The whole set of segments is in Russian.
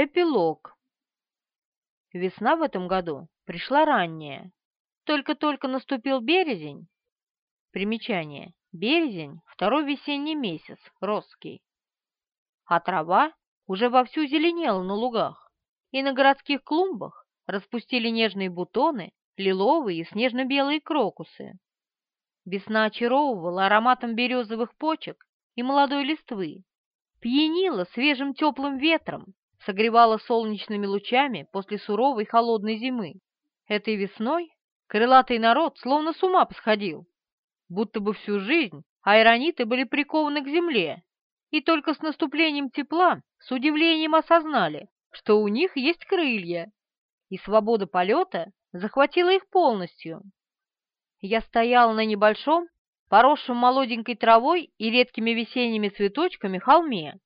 Эпилог. Весна в этом году пришла ранняя. Только-только наступил березень. Примечание. Березень – второй весенний месяц, росский. А трава уже вовсю зеленела на лугах, и на городских клумбах распустили нежные бутоны, лиловые и снежно-белые крокусы. Весна очаровывала ароматом березовых почек и молодой листвы, пьянила свежим теплым ветром, согревала солнечными лучами после суровой холодной зимы. Этой весной крылатый народ словно с ума посходил, будто бы всю жизнь айрониты были прикованы к земле, и только с наступлением тепла с удивлением осознали, что у них есть крылья, и свобода полета захватила их полностью. Я стоял на небольшом, поросшем молоденькой травой и редкими весенними цветочками холме,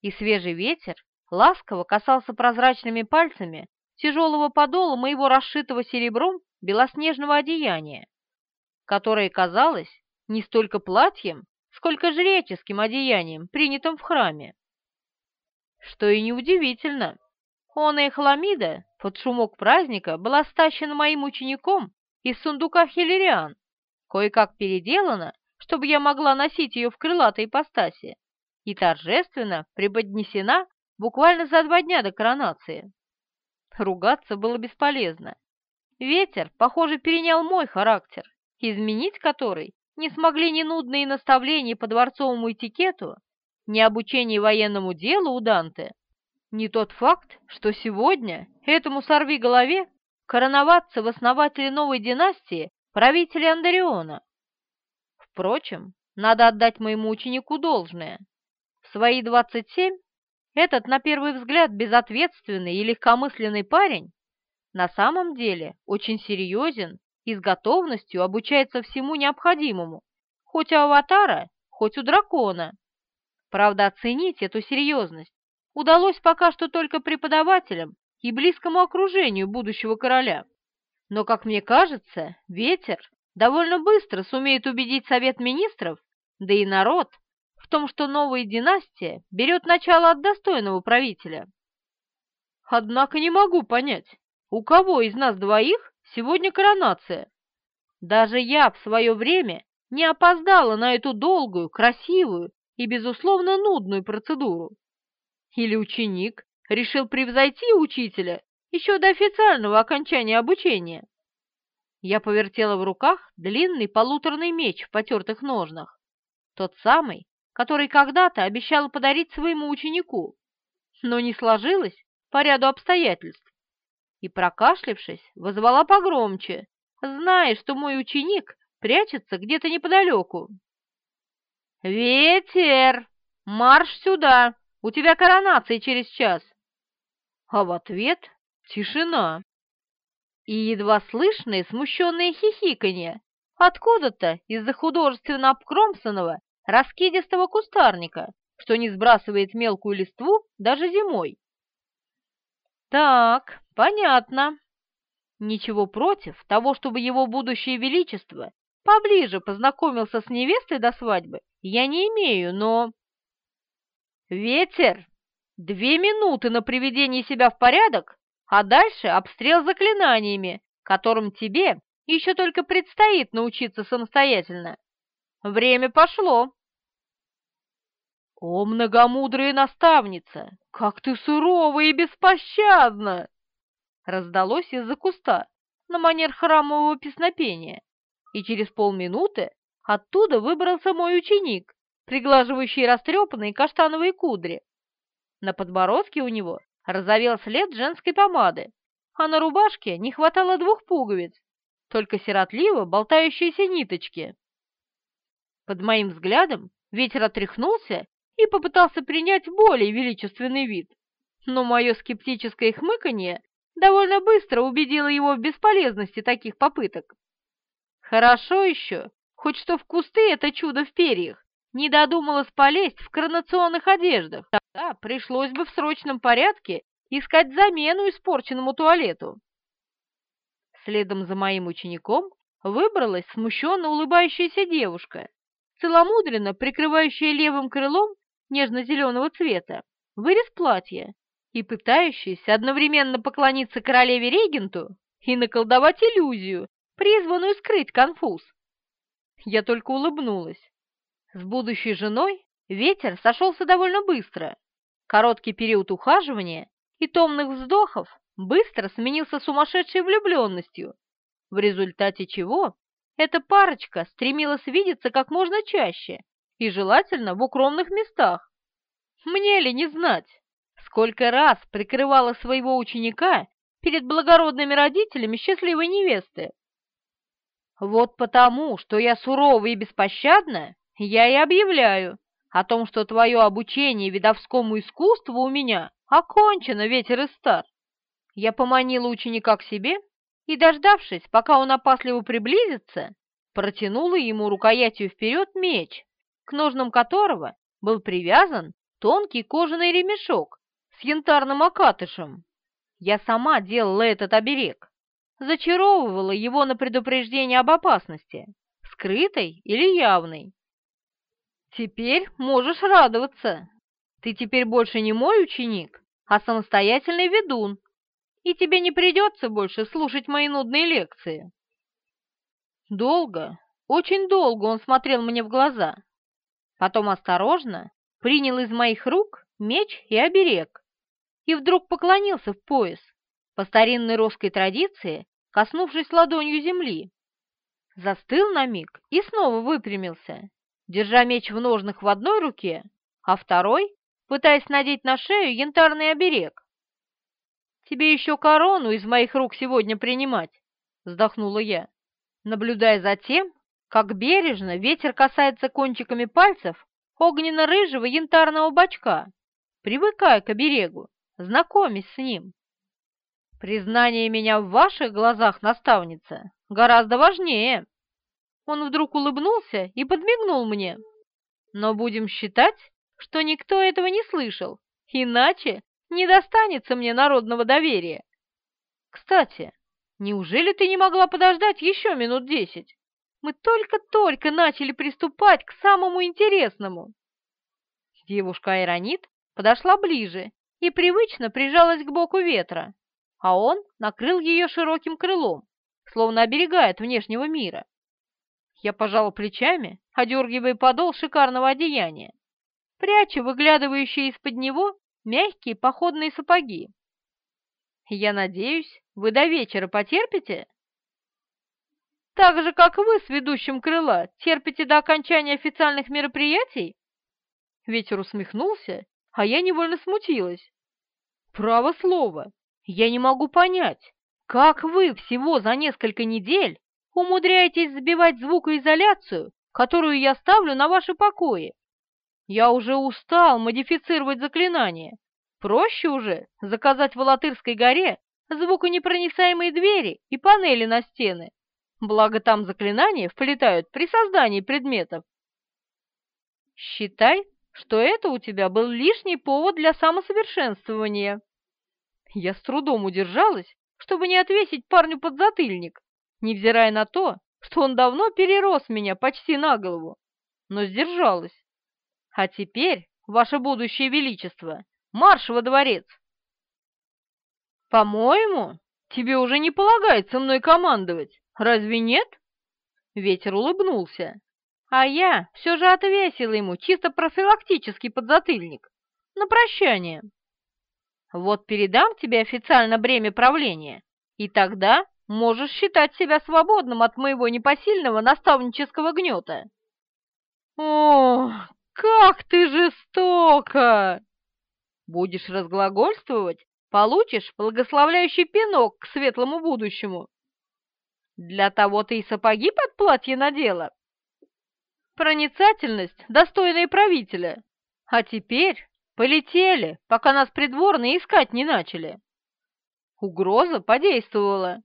и свежий ветер ласково касался прозрачными пальцами тяжелого подола моего расшитого серебром белоснежного одеяния, которое казалось не столько платьем, сколько жреческим одеянием, принятым в храме. Что и неудивительно, он и хламида под шумок праздника была стащена моим учеником из сундука хиллериан, кое-как переделана, чтобы я могла носить ее в крылатой ипостаси, и торжественно преподнесена буквально за два дня до коронации. Ругаться было бесполезно. Ветер, похоже, перенял мой характер, изменить который не смогли ни нудные наставления по дворцовому этикету, ни обучение военному делу у Данте, ни тот факт, что сегодня этому сорви голове короноваться в основателе новой династии правителя Андариона. Впрочем, надо отдать моему ученику должное. В свои 27 этот, на первый взгляд, безответственный и легкомысленный парень на самом деле очень серьезен и с готовностью обучается всему необходимому, хоть у аватара, хоть у дракона. Правда, оценить эту серьезность удалось пока что только преподавателям и близкому окружению будущего короля. Но, как мне кажется, ветер довольно быстро сумеет убедить Совет Министров, да и народ, в том, что новая династия берет начало от достойного правителя. Однако не могу понять, у кого из нас двоих сегодня коронация? Даже я в свое время не опоздала на эту долгую, красивую и, безусловно, нудную процедуру. Или ученик решил превзойти учителя еще до официального окончания обучения. Я повертела в руках длинный полуторный меч в потертых ножнах, тот самый, который когда-то обещала подарить своему ученику, но не сложилось по ряду обстоятельств. И, прокашлявшись, вызвала погромче, зная, что мой ученик прячется где-то неподалеку. «Ветер! Марш сюда! У тебя коронация через час!» а в ответ тишина и едва слышное смущенное хихиканье откуда-то из-за художественно обкромсанного раскидистого кустарника, что не сбрасывает мелкую листву даже зимой. Так, понятно. Ничего против того, чтобы его будущее величество поближе познакомился с невестой до свадьбы, я не имею, но... Ветер Две минуты на приведение себя в порядок, а дальше обстрел заклинаниями, которым тебе еще только предстоит научиться самостоятельно. Время пошло. О, многомудрая наставница, как ты сурова и беспощадна! Раздалось из-за куста на манер храмового песнопения, и через полминуты оттуда выбрался мой ученик, приглаживающий растрепанные каштановые кудри. На подбородке у него разовел след женской помады, а на рубашке не хватало двух пуговиц, только сиротливо болтающиеся ниточки. Под моим взглядом ветер отряхнулся и попытался принять более величественный вид, но мое скептическое хмыканье довольно быстро убедило его в бесполезности таких попыток. Хорошо еще, хоть что в кусты это чудо в перьях не додумалась полезть в коронационных одеждах. Тогда пришлось бы в срочном порядке искать замену испорченному туалету. Следом за моим учеником выбралась смущенно улыбающаяся девушка, целомудренно прикрывающая левым крылом нежно-зеленого цвета вырез платья и пытающийся одновременно поклониться королеве-регенту и наколдовать иллюзию, призванную скрыть конфуз. Я только улыбнулась. С будущей женой ветер сошелся довольно быстро. Короткий период ухаживания и томных вздохов быстро сменился сумасшедшей влюбленностью, в результате чего эта парочка стремилась видеться как можно чаще и желательно в укромных местах. Мне ли не знать, сколько раз прикрывала своего ученика перед благородными родителями счастливой невесты? Вот потому, что я сурова и беспощадна, я и объявляю о том, что твое обучение видовскому искусству у меня окончено, ветер и стар. Я поманила ученика к себе и, дождавшись, пока он опасливо приблизится, протянула ему рукоятью вперед меч, к ножнам которого был привязан тонкий кожаный ремешок с янтарным окатышем. Я сама делала этот оберег, зачаровывала его на предупреждение об опасности, скрытой или явной. Теперь можешь радоваться. Ты теперь больше не мой ученик, а самостоятельный ведун, и тебе не придется больше слушать мои нудные лекции. Долго, очень долго он смотрел мне в глаза, потом осторожно принял из моих рук меч и оберег и вдруг поклонился в пояс, по старинной русской традиции, коснувшись ладонью земли. Застыл на миг и снова выпрямился, держа меч в ножнах в одной руке, а второй, пытаясь надеть на шею янтарный оберег. «Тебе еще корону из моих рук сегодня принимать», — вздохнула я, наблюдая за тем, как бережно ветер касается кончиками пальцев огненно-рыжего янтарного бачка, привыкая к оберегу, знакомясь с ним. Признание меня в ваших глазах, наставница, гораздо важнее. Он вдруг улыбнулся и подмигнул мне. Но будем считать, что никто этого не слышал, иначе не достанется мне народного доверия. Кстати, неужели ты не могла подождать еще минут десять? Мы только-только начали приступать к самому интересному. Девушка Айронит подошла ближе и привычно прижалась к боку ветра, а он накрыл ее широким крылом, словно оберегает внешнего мира. Я пожала плечами, одергивая подол шикарного одеяния, пряча выглядывающие из-под него мягкие походные сапоги. Я надеюсь, вы до вечера потерпите? Так же, как вы с ведущим крыла терпите до окончания официальных мероприятий? Ветер усмехнулся, а я невольно смутилась. Право слово, я не могу понять, как вы всего за несколько недель умудряетесь забивать звукоизоляцию, которую я ставлю на ваши покои. Я уже устал модифицировать заклинания. Проще уже заказать в Алатырской горе звуконепроницаемые двери и панели на стены. Благо там заклинания вплетают при создании предметов. Считай, что это у тебя был лишний повод для самосовершенствования. Я с трудом удержалась, чтобы не отвесить парню подзатыльник, невзирая на то, что он давно перерос меня почти на голову, но сдержалась. А теперь, ваше будущее величество, марш во дворец! По-моему, тебе уже не полагается мной командовать, разве нет? Ветер улыбнулся, а я все же отвесила ему чисто профилактический подзатыльник на прощание. Вот передам тебе официально бремя правления, и тогда можешь считать себя свободным от моего непосильного наставнического гнета. О, как ты жестоко! Будешь разглагольствовать, получишь благословляющий пинок к светлому будущему. Для того ты и сапоги под платье надела. Проницательность, достойная правителя. А теперь Полетели, пока нас придворные искать не начали. Угроза подействовала,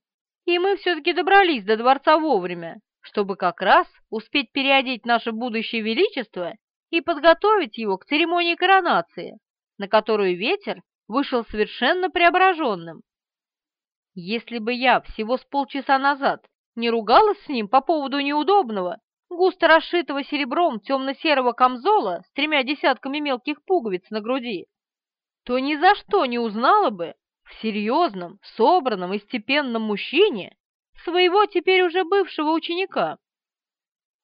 и мы все-таки добрались до дворца вовремя, чтобы как раз успеть переодеть наше будущее величество и подготовить его к церемонии коронации, на которую ветер вышел совершенно преображенным. Если бы я всего с полчаса назад не ругалась с ним по поводу неудобного, густо расшитого серебром темно-серого камзола с тремя десятками мелких пуговиц на груди, то ни за что не узнала бы в серьезном, собранном и степенном мужчине своего теперь уже бывшего ученика.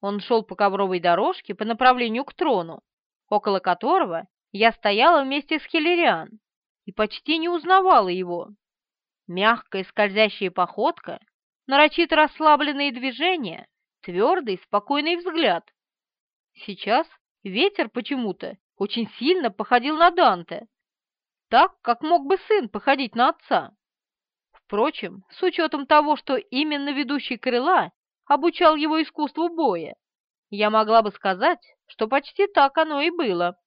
Он шел по ковровой дорожке по направлению к трону, около которого я стояла вместе с Хиллериан и почти не узнавала его. Мягкая скользящая походка, нарочито расслабленные движения, твердый, спокойный взгляд. Сейчас ветер почему-то очень сильно походил на Данте, так, как мог бы сын походить на отца. Впрочем, с учетом того, что именно ведущий крыла обучал его искусству боя, я могла бы сказать, что почти так оно и было.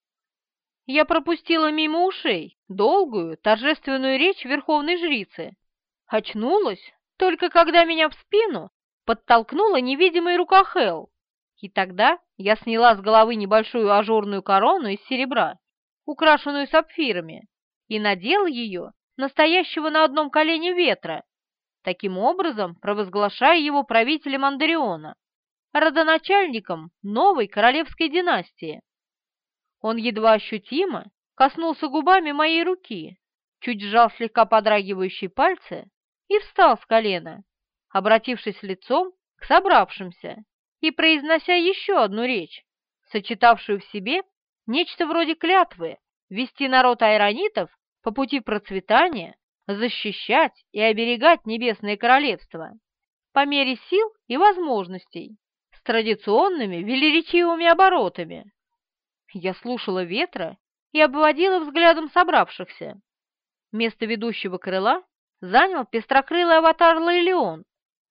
Я пропустила мимо ушей долгую, торжественную речь верховной жрицы. Очнулась только когда меня в спину подтолкнула невидимая рука Хел, и тогда я сняла с головы небольшую ажурную корону из серебра, украшенную сапфирами, и надела ее настоящего на одном колене ветра, таким образом провозглашая его правителем Андариона, родоначальником новой королевской династии. Он едва ощутимо коснулся губами моей руки, чуть сжал слегка подрагивающие пальцы и встал с колена, обратившись лицом к собравшимся и произнося еще одну речь, сочетавшую в себе нечто вроде клятвы вести народ айронитов по пути процветания, защищать и оберегать Небесное Королевство по мере сил и возможностей с традиционными велеречивыми оборотами. Я слушала ветра и обводила взглядом собравшихся. Место ведущего крыла занял пестрокрылый аватар Лейлеон,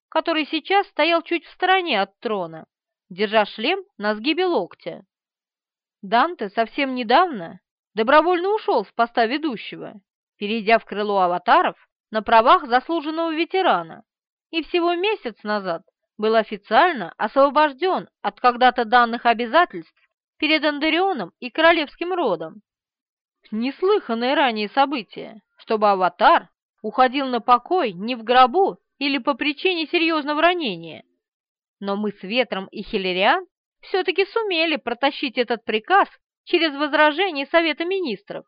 который сейчас стоял чуть в стороне от трона, держа шлем на сгибе локтя. Данте совсем недавно добровольно ушел с поста ведущего, перейдя в крыло аватаров на правах заслуженного ветерана, и всего месяц назад был официально освобожден от когда-то данных обязательств перед Андарионом и королевским родом. Неслыханное ранее событие, чтобы аватар уходил на покой не в гробу или по причине серьезного ранения. Но мы с Ветром и Хиллериан все-таки сумели протащить этот приказ через возражение Совета Министров.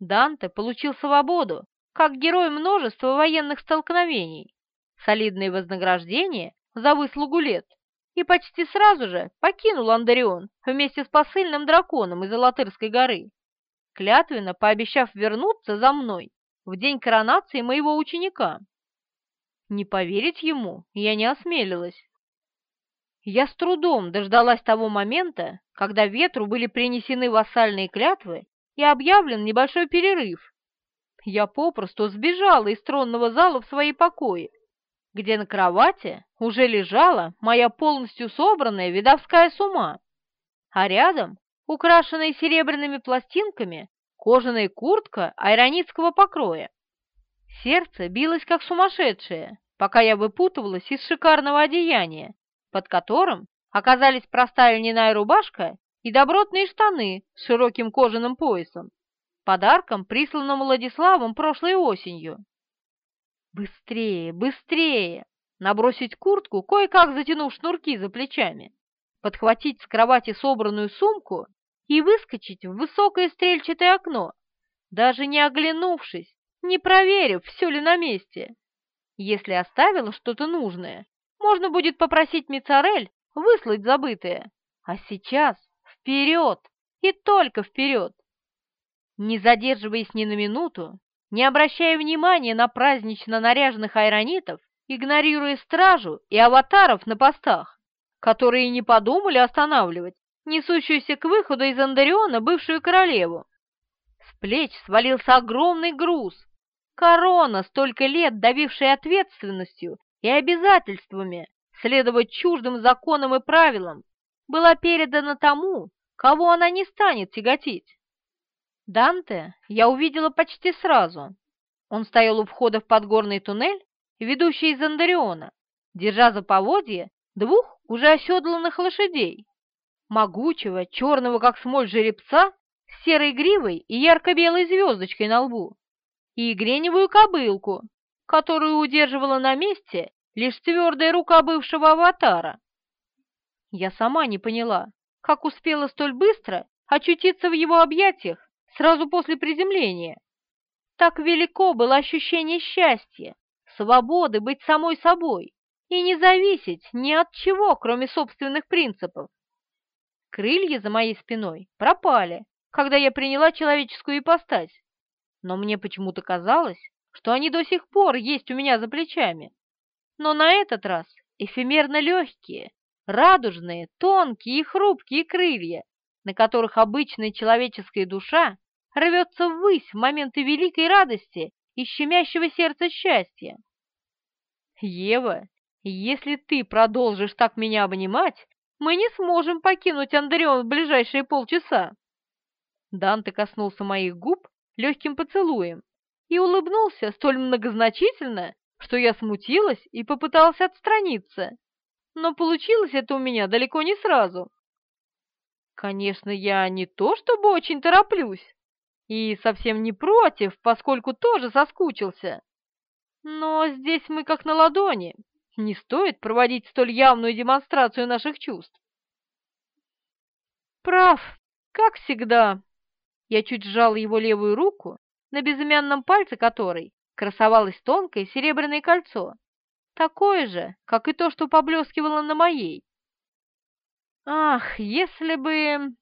Данте получил свободу, как герой множества военных столкновений, солидное вознаграждение за выслугу лет и почти сразу же покинул Андарион вместе с посыльным драконом из Алатырской горы, клятвенно пообещав вернуться за мной в день коронации моего ученика. Не поверить ему я не осмелилась. Я с трудом дождалась того момента, когда ветру были принесены вассальные клятвы и объявлен небольшой перерыв. Я попросту сбежала из тронного зала в свои покои, где на кровати уже лежала моя полностью собранная видовская сума, а рядом, украшенная серебряными пластинками, кожаная куртка айронитского покроя. Сердце билось как сумасшедшее, пока я выпутывалась из шикарного одеяния, под которым оказались простая льняная рубашка и добротные штаны с широким кожаным поясом, подарком, присланным Владиславом прошлой осенью. Быстрее, быстрее! Набросить куртку, кое-как затянув шнурки за плечами, подхватить с кровати собранную сумку и выскочить в высокое стрельчатое окно, даже не оглянувшись, не проверив, все ли на месте. Если оставила что-то нужное, можно будет попросить Мицарель выслать забытое. А сейчас вперед и только вперед! Не задерживаясь ни на минуту, не обращая внимания на празднично наряженных айронитов, игнорируя стражу и аватаров на постах, которые не подумали останавливать несущуюся к выходу из Андариона бывшую королеву. С плеч свалился огромный груз, корона, столько лет давившая ответственностью и обязательствами следовать чуждым законам и правилам, была передана тому, кого она не станет тяготить. Данте я увидела почти сразу. Он стоял у входа в подгорный туннель, ведущий из Андариона, держа за поводье двух уже оседланных лошадей, могучего, черного как смоль жеребца с серой гривой и ярко-белой звездочкой на лбу, и греневую кобылку, которую удерживала на месте лишь твердая рука бывшего аватара. Я сама не поняла, как успела столь быстро очутиться в его объятиях сразу после приземления. Так велико было ощущение счастья, свободы быть самой собой и не зависеть ни от чего, кроме собственных принципов. Крылья за моей спиной пропали, когда я приняла человеческую ипостась, но мне почему-то казалось, что они до сих пор есть у меня за плечами. Но на этот раз эфемерно легкие, радужные, тонкие и хрупкие крылья, на которых обычная человеческая душа рвется ввысь в моменты великой радости и щемящего сердца счастья. Ева, если ты продолжишь так меня обнимать, мы не сможем покинуть Андреон в ближайшие полчаса. Данте коснулся моих губ легким поцелуем и улыбнулся столь многозначительно, что я смутилась и попыталась отстраниться. Но получилось это у меня далеко не сразу. Конечно, я не то чтобы очень тороплюсь, и совсем не против, поскольку тоже соскучился. Но здесь мы как на ладони, не стоит проводить столь явную демонстрацию наших чувств. Прав, как всегда. Я чуть сжал его левую руку, на безымянном пальце которой красовалось тонкое серебряное кольцо, такое же, как и то, что поблескивало на моей. Ах, если бы...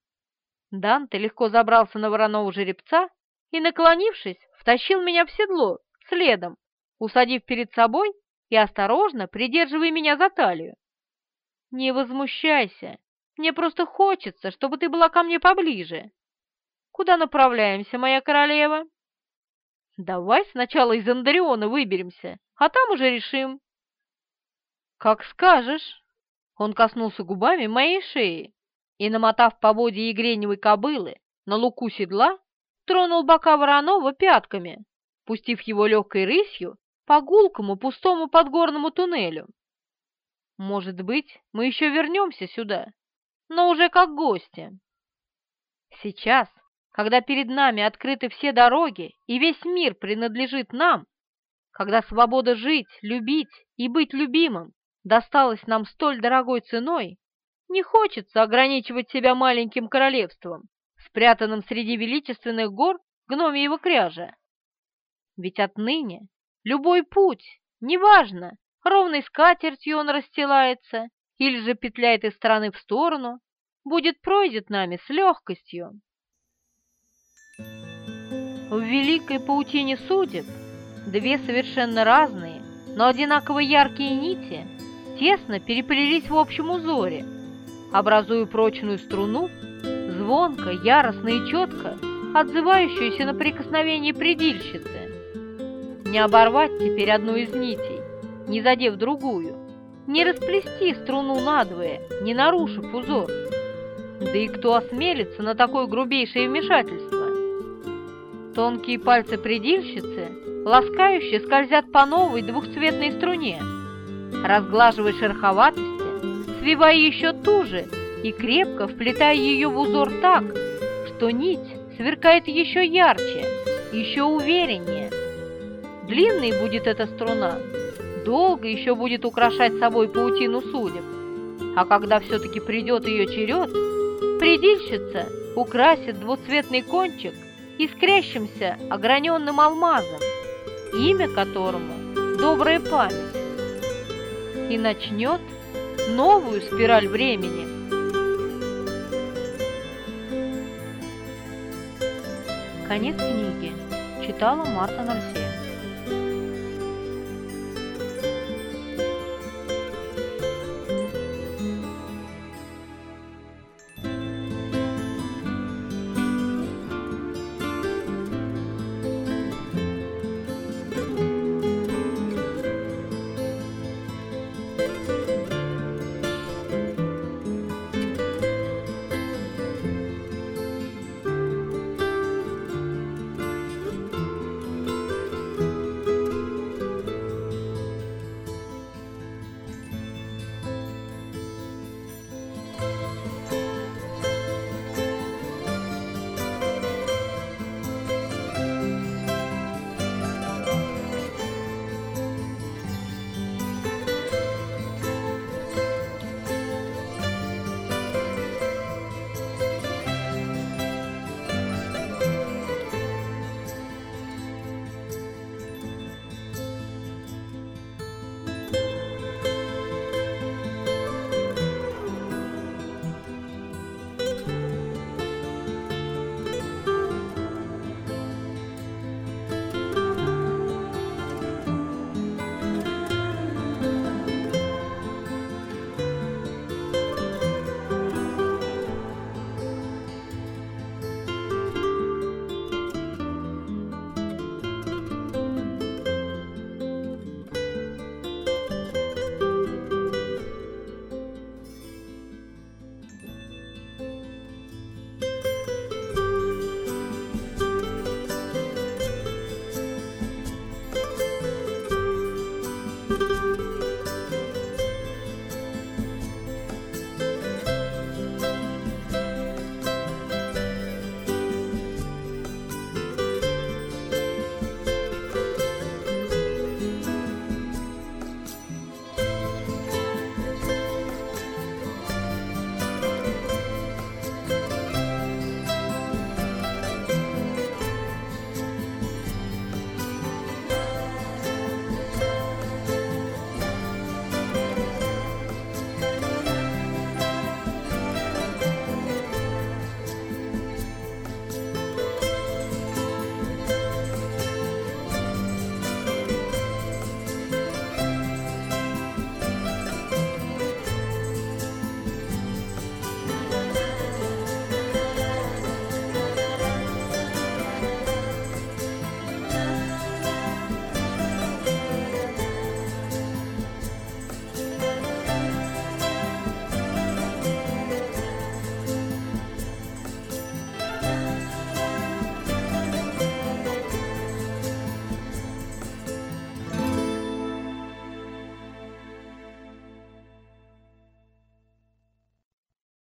Данте легко забрался на вороного жеребца и, наклонившись, втащил меня в седло, следом, усадив перед собой и осторожно придерживая меня за талию. «Не возмущайся, мне просто хочется, чтобы ты была ко мне поближе. Куда направляемся, моя королева?» «Давай сначала из Андариона выберемся, а там уже решим». «Как скажешь!» Он коснулся губами моей шеи и, намотав поводья игреневой кобылы на луку седла, тронул бока Воронова пятками, пустив его легкой рысью по гулкому пустому подгорному туннелю. Может быть, мы еще вернемся сюда, но уже как гости. Сейчас, когда перед нами открыты все дороги и весь мир принадлежит нам, когда свобода жить, любить и быть любимым досталась нам столь дорогой ценой, не хочется ограничивать себя маленьким королевством, спрятанным среди величественных гор гномиева кряжа. Ведь отныне Любой путь, неважно, ровной скатертью он расстилается или же петляет из стороны в сторону, будет пройден нами с легкостью. В великой паутине судеб две совершенно разные, но одинаково яркие нити тесно переплелись в общем узоре, образуя прочную струну, звонко, яростно и четко отзывающуюся на прикосновение предильщицы. Не оборвать теперь одну из нитей, не задев другую, не расплести струну надвое, не нарушив узор. Да и кто осмелится на такое грубейшее вмешательство? Тонкие пальцы предильщицы ласкающе скользят по новой двухцветной струне, разглаживая шероховатости, свивая еще туже и крепко вплетая ее в узор так, что нить сверкает еще ярче, еще увереннее, Длинной будет эта струна, долго еще будет украшать собой паутину судеб. А когда все-таки придет ее черед, предельщица украсит двуцветный кончик искрящимся ограненным алмазом, имя которому — добрая память, и начнет новую спираль времени. Конец книги. Читала Марта Нарсия.